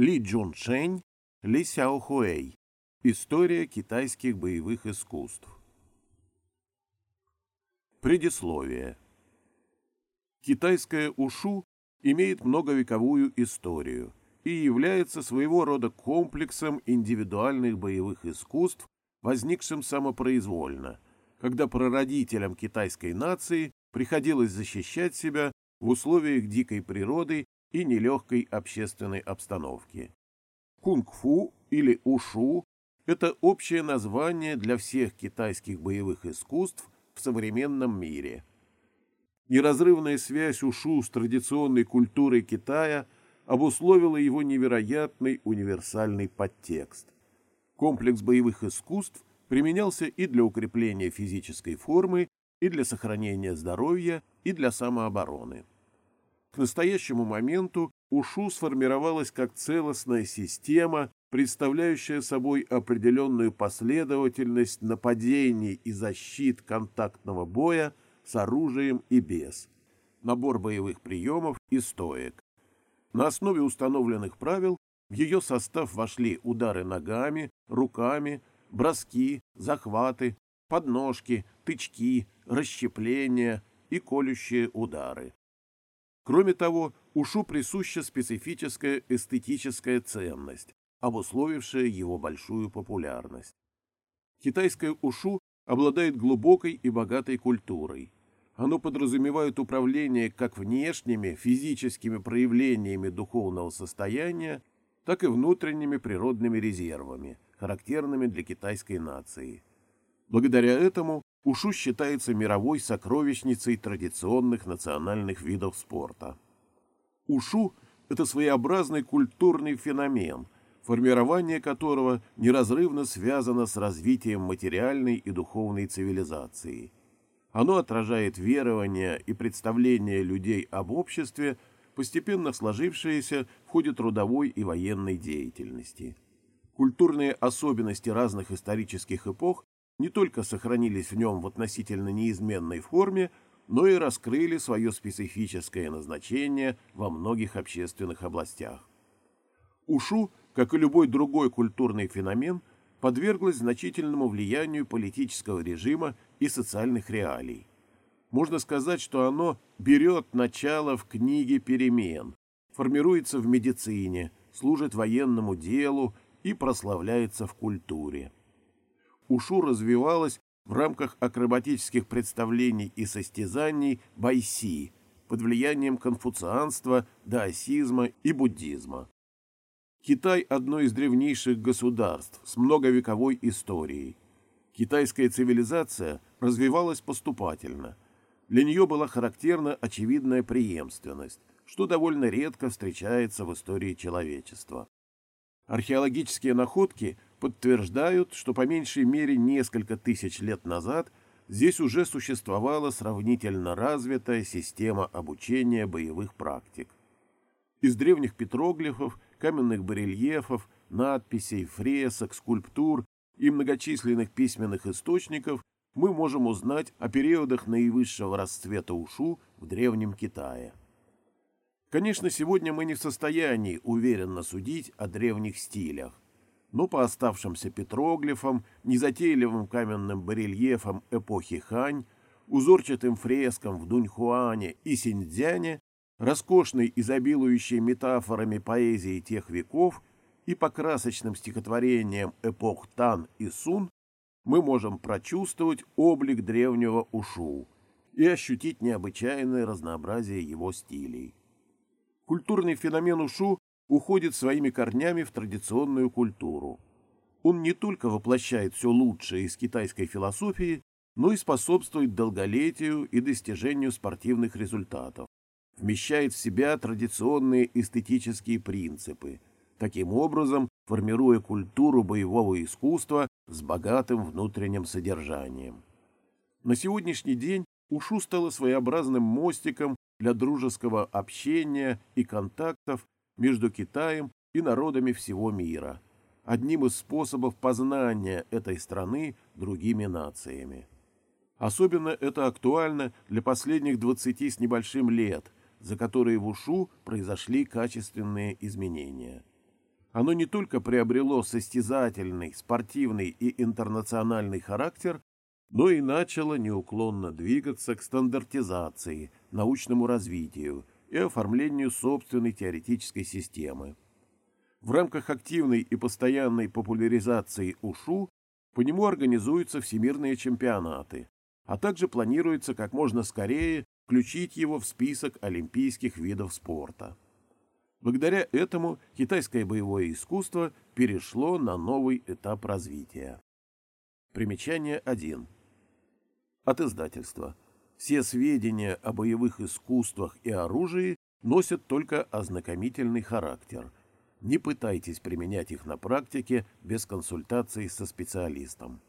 Ли Джун Ли Сяо Хуэй. История китайских боевых искусств. Предисловие. Китайская ушу имеет многовековую историю и является своего рода комплексом индивидуальных боевых искусств, возникшим самопроизвольно, когда прародителям китайской нации приходилось защищать себя в условиях дикой природы и нелегкой общественной обстановки. Кунг-фу или ушу – это общее название для всех китайских боевых искусств в современном мире. Неразрывная связь ушу с традиционной культурой Китая обусловила его невероятный универсальный подтекст. Комплекс боевых искусств применялся и для укрепления физической формы, и для сохранения здоровья, и для самообороны. К настоящему моменту УШУ сформировалась как целостная система, представляющая собой определенную последовательность нападений и защит контактного боя с оружием и без, набор боевых приемов и стоек. На основе установленных правил в ее состав вошли удары ногами, руками, броски, захваты, подножки, тычки, расщепления и колющие удары. Кроме того, ушу присуща специфическая эстетическая ценность, обусловившая его большую популярность. Китайское ушу обладает глубокой и богатой культурой. Оно подразумевает управление как внешними физическими проявлениями духовного состояния, так и внутренними природными резервами, характерными для китайской нации. Благодаря этому Ушу считается мировой сокровищницей традиционных национальных видов спорта. Ушу – это своеобразный культурный феномен, формирование которого неразрывно связано с развитием материальной и духовной цивилизации. Оно отражает верования и представления людей об обществе, постепенно сложившиеся в ходе трудовой и военной деятельности. Культурные особенности разных исторических эпох не только сохранились в нем в относительно неизменной форме, но и раскрыли свое специфическое назначение во многих общественных областях. Ушу, как и любой другой культурный феномен, подверглась значительному влиянию политического режима и социальных реалий. Можно сказать, что оно берет начало в книге перемен, формируется в медицине, служит военному делу и прославляется в культуре. Ушу развивалась в рамках акробатических представлений и состязаний байси под влиянием конфуцианства, даосизма и буддизма. Китай – одно из древнейших государств с многовековой историей. Китайская цивилизация развивалась поступательно. Для нее была характерна очевидная преемственность, что довольно редко встречается в истории человечества. Археологические находки – подтверждают, что по меньшей мере несколько тысяч лет назад здесь уже существовала сравнительно развитая система обучения боевых практик. Из древних петроглифов, каменных барельефов, надписей, фресок, скульптур и многочисленных письменных источников мы можем узнать о периодах наивысшего расцвета ушу в Древнем Китае. Конечно, сегодня мы не в состоянии уверенно судить о древних стилях, но по оставшимся петроглифам, незатейливым каменным барельефам эпохи Хань, узорчатым фрескам в Дуньхуане и Синьцзяне, роскошной изобилующей метафорами поэзии тех веков и по красочным стихотворениям эпох Тан и Сун, мы можем прочувствовать облик древнего Ушу и ощутить необычайное разнообразие его стилей. Культурный феномен Ушу уходит своими корнями в традиционную культуру. Он не только воплощает все лучшее из китайской философии, но и способствует долголетию и достижению спортивных результатов, вмещает в себя традиционные эстетические принципы, таким образом формируя культуру боевого искусства с богатым внутренним содержанием. На сегодняшний день Ушу стала своеобразным мостиком для дружеского общения и контактов между Китаем и народами всего мира, одним из способов познания этой страны другими нациями. Особенно это актуально для последних 20 с небольшим лет, за которые в Ушу произошли качественные изменения. Оно не только приобрело состязательный, спортивный и интернациональный характер, но и начало неуклонно двигаться к стандартизации, научному развитию и оформлению собственной теоретической системы. В рамках активной и постоянной популяризации УШУ по нему организуются всемирные чемпионаты, а также планируется как можно скорее включить его в список олимпийских видов спорта. Благодаря этому китайское боевое искусство перешло на новый этап развития. Примечание 1. От издательства. Все сведения о боевых искусствах и оружии носят только ознакомительный характер. Не пытайтесь применять их на практике без консультации со специалистом.